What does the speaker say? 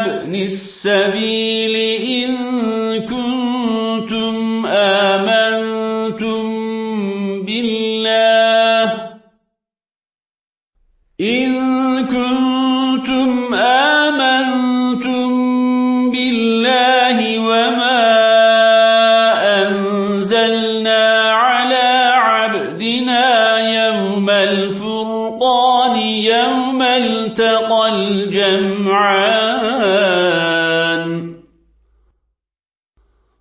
وابن السبيل إن كنتم آمنتم بالله. إن كنتم آمنتم بالله وما أنزلنا على عبدنا يوم الفرقان يوم التقى الجمعان.